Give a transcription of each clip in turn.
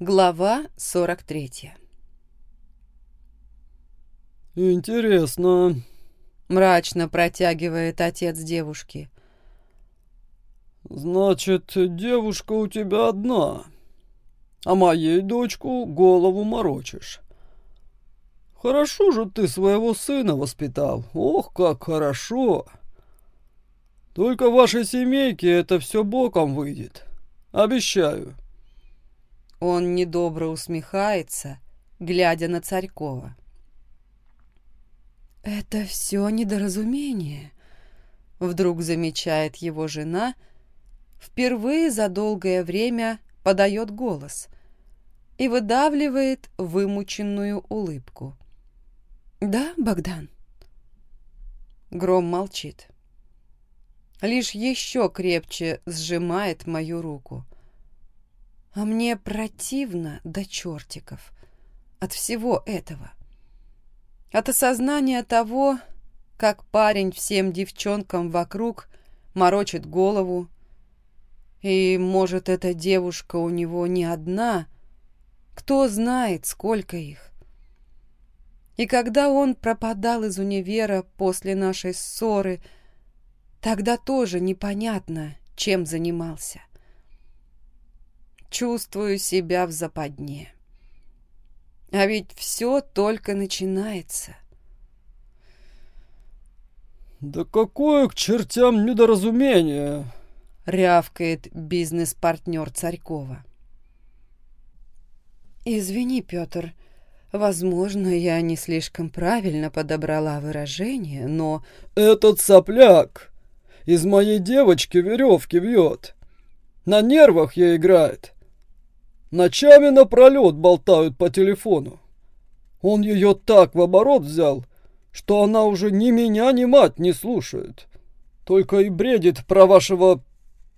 Глава 43 «Интересно», — мрачно протягивает отец девушки. «Значит, девушка у тебя одна, а моей дочку голову морочишь. Хорошо же ты своего сына воспитал, ох, как хорошо. Только в вашей семейке это все боком выйдет, обещаю». Он недобро усмехается, глядя на Царькова. «Это все недоразумение», — вдруг замечает его жена, впервые за долгое время подает голос и выдавливает вымученную улыбку. «Да, Богдан?» Гром молчит. Лишь еще крепче сжимает мою руку. А мне противно до чертиков от всего этого. — от осознания того, как парень всем девчонкам вокруг морочит голову, и, может, эта девушка у него не одна, кто знает, сколько их. И когда он пропадал из универа после нашей ссоры, тогда тоже непонятно, чем занимался. Чувствую себя в западне. А ведь все только начинается. «Да какое к чертям недоразумение!» — рявкает бизнес-партнер Царькова. «Извини, Петр, возможно, я не слишком правильно подобрала выражение, но...» «Этот сопляк из моей девочки веревки вьет. На нервах ей играет. Ночами напролет болтают по телефону. Он ее так в оборот взял, что она уже ни меня, ни мать не слушает. Только и бредит про вашего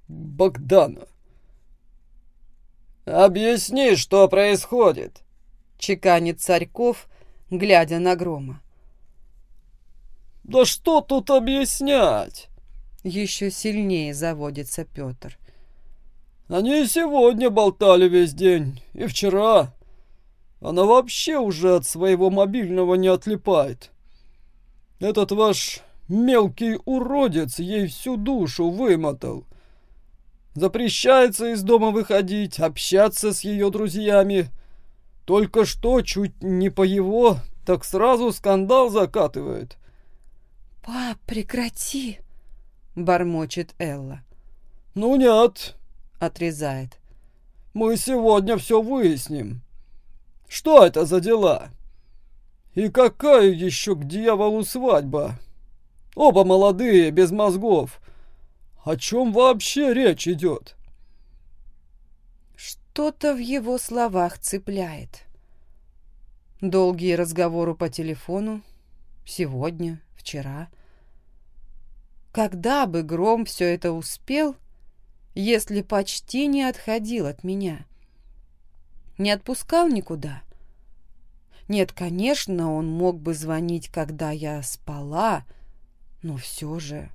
Богдана. «Объясни, что происходит», — чеканит Царьков, глядя на Грома. «Да что тут объяснять?» Еще сильнее заводится Петр. Они и сегодня болтали весь день, и вчера. Она вообще уже от своего мобильного не отлипает. Этот ваш мелкий уродец ей всю душу вымотал. Запрещается из дома выходить, общаться с ее друзьями. Только что чуть не по его, так сразу скандал закатывает. «Пап, прекрати!» — бормочет Элла. «Ну нет, отрезает. «Мы сегодня все выясним. Что это за дела? И какая еще к дьяволу свадьба? Оба молодые, без мозгов. О чем вообще речь идет?» Что-то в его словах цепляет. Долгие разговоры по телефону. Сегодня, вчера. Когда бы Гром все это успел, если почти не отходил от меня? Не отпускал никуда? Нет, конечно, он мог бы звонить, когда я спала, но все же...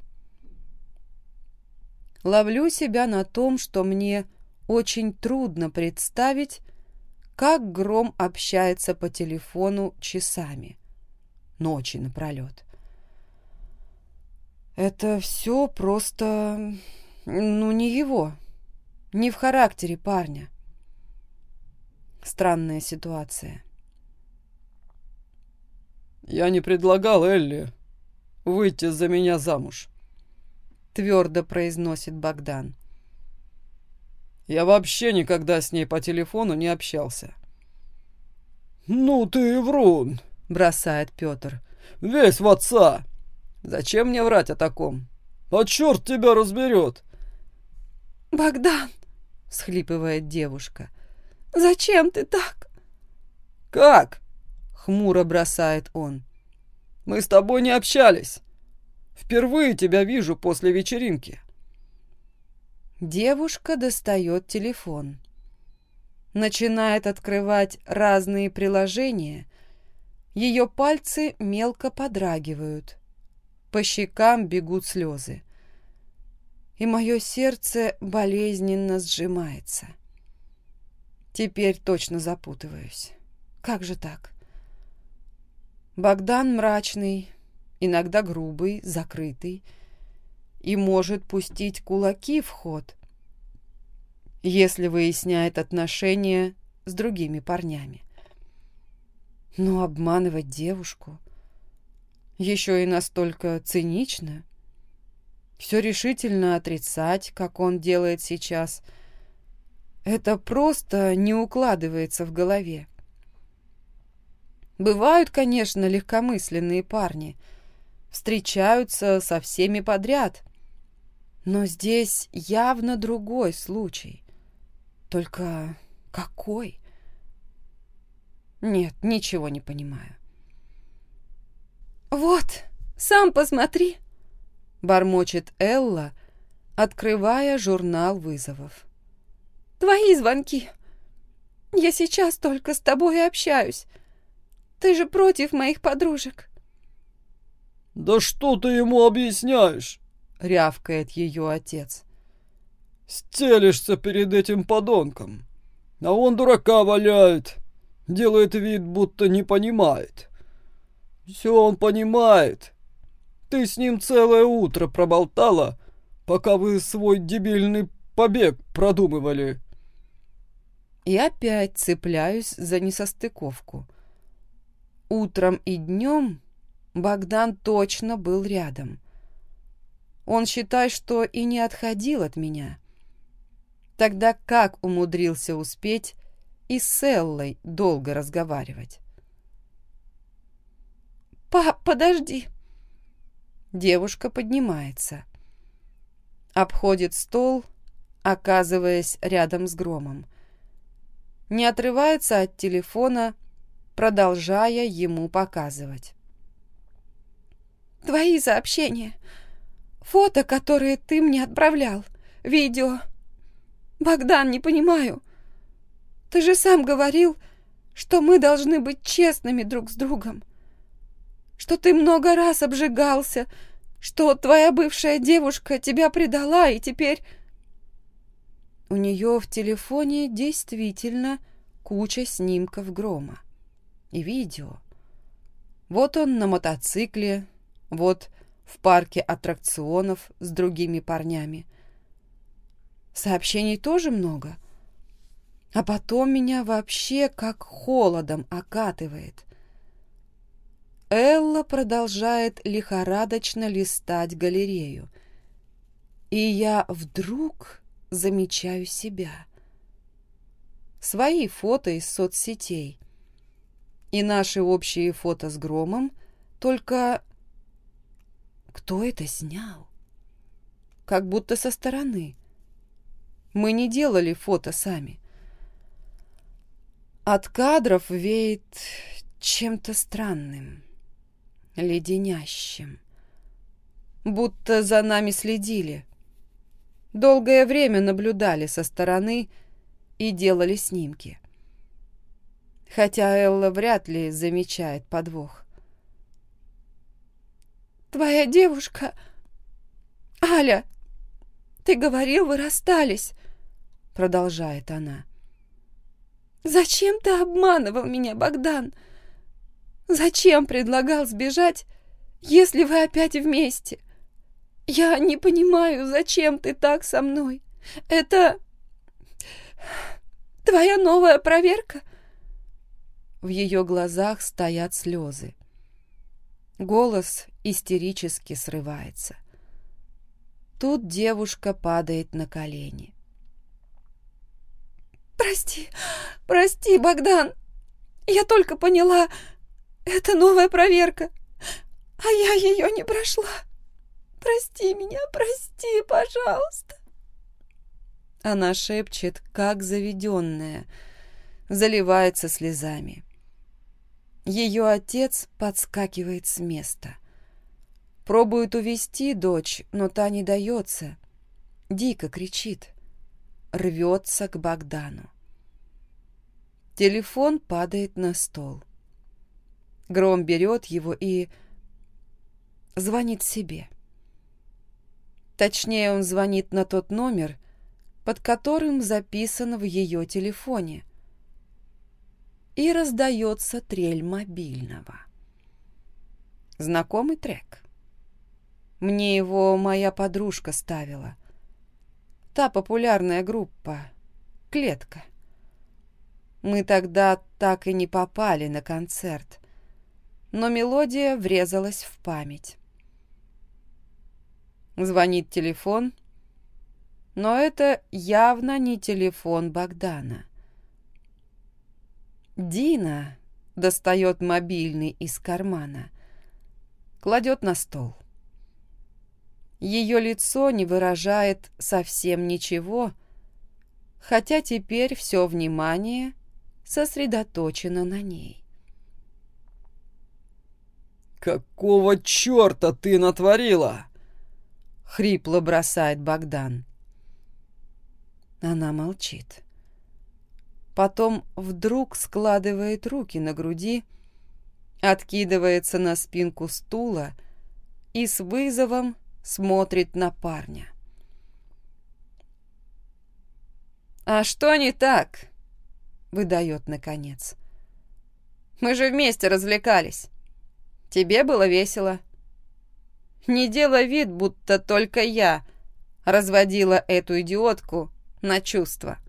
Ловлю себя на том, что мне очень трудно представить, как Гром общается по телефону часами, ночи напролет. Это все просто ну, не его. Не в характере парня. Странная ситуация. «Я не предлагал Элли выйти за меня замуж», — твердо произносит Богдан. «Я вообще никогда с ней по телефону не общался». «Ну ты врун», — бросает Петр. «Весь в отца. Зачем мне врать о таком? А черт тебя разберет. «Богдан!» — схлипывает девушка. «Зачем ты так?» «Как?» — хмуро бросает он. «Мы с тобой не общались. Впервые тебя вижу после вечеринки». Девушка достает телефон. Начинает открывать разные приложения. Ее пальцы мелко подрагивают. По щекам бегут слезы и мое сердце болезненно сжимается. Теперь точно запутываюсь. Как же так? Богдан мрачный, иногда грубый, закрытый, и может пустить кулаки в ход, если выясняет отношения с другими парнями. Но обманывать девушку еще и настолько цинично, все решительно отрицать, как он делает сейчас, это просто не укладывается в голове. Бывают, конечно, легкомысленные парни, встречаются со всеми подряд, но здесь явно другой случай. Только какой? Нет, ничего не понимаю. «Вот, сам посмотри!» — бормочет Элла, открывая журнал вызовов. «Твои звонки. Я сейчас только с тобой и общаюсь. Ты же против моих подружек». «Да что ты ему объясняешь?» — рявкает ее отец. «Стелишься перед этим подонком, а он дурака валяет, делает вид, будто не понимает. Все он понимает. Ты с ним целое утро проболтала, пока вы свой дебильный побег продумывали». И опять цепляюсь за несостыковку. Утром и днем Богдан точно был рядом. Он считает, что и не отходил от меня. Тогда как умудрился успеть и с Эллой долго разговаривать? «Пап, подожди!» Девушка поднимается. Обходит стол, оказываясь рядом с громом. Не отрывается от телефона, продолжая ему показывать. «Твои сообщения, фото, которые ты мне отправлял, видео. Богдан, не понимаю. Ты же сам говорил, что мы должны быть честными друг с другом, что ты много раз обжигался, что твоя бывшая девушка тебя предала, и теперь...» У нее в телефоне действительно куча снимков грома и видео. Вот он на мотоцикле, вот в парке аттракционов с другими парнями. Сообщений тоже много. А потом меня вообще как холодом окатывает. Элла продолжает лихорадочно листать галерею. И я вдруг замечаю себя. Свои фото из соцсетей — и наши общие фото с Громом, только кто это снял? Как будто со стороны. Мы не делали фото сами. От кадров веет чем-то странным, леденящим. Будто за нами следили. Долгое время наблюдали со стороны и делали снимки хотя Элла вряд ли замечает подвох. «Твоя девушка... Аля, ты говорил, вы расстались», — продолжает она. «Зачем ты обманывал меня, Богдан? Зачем предлагал сбежать, если вы опять вместе? Я не понимаю, зачем ты так со мной. Это... твоя новая проверка?» В ее глазах стоят слезы. Голос истерически срывается. Тут девушка падает на колени. «Прости, прости, Богдан! Я только поняла, это новая проверка, а я ее не прошла. Прости меня, прости, пожалуйста!» Она шепчет, как заведенная, заливается слезами. Ее отец подскакивает с места. Пробует увести дочь, но та не дается. Дико кричит. Рвется к Богдану. Телефон падает на стол. Гром берет его и звонит себе. Точнее, он звонит на тот номер, под которым записан в ее телефоне — и раздается трель мобильного. Знакомый трек. Мне его моя подружка ставила. Та популярная группа «Клетка». Мы тогда так и не попали на концерт, но мелодия врезалась в память. Звонит телефон, но это явно не телефон Богдана. Дина достает мобильный из кармана, кладет на стол. Ее лицо не выражает совсем ничего, хотя теперь все внимание сосредоточено на ней. «Какого черта ты натворила?» — хрипло бросает Богдан. Она молчит. Потом вдруг складывает руки на груди, откидывается на спинку стула и с вызовом смотрит на парня. «А что не так?» — выдает наконец. «Мы же вместе развлекались. Тебе было весело. Не делай вид, будто только я разводила эту идиотку на чувства».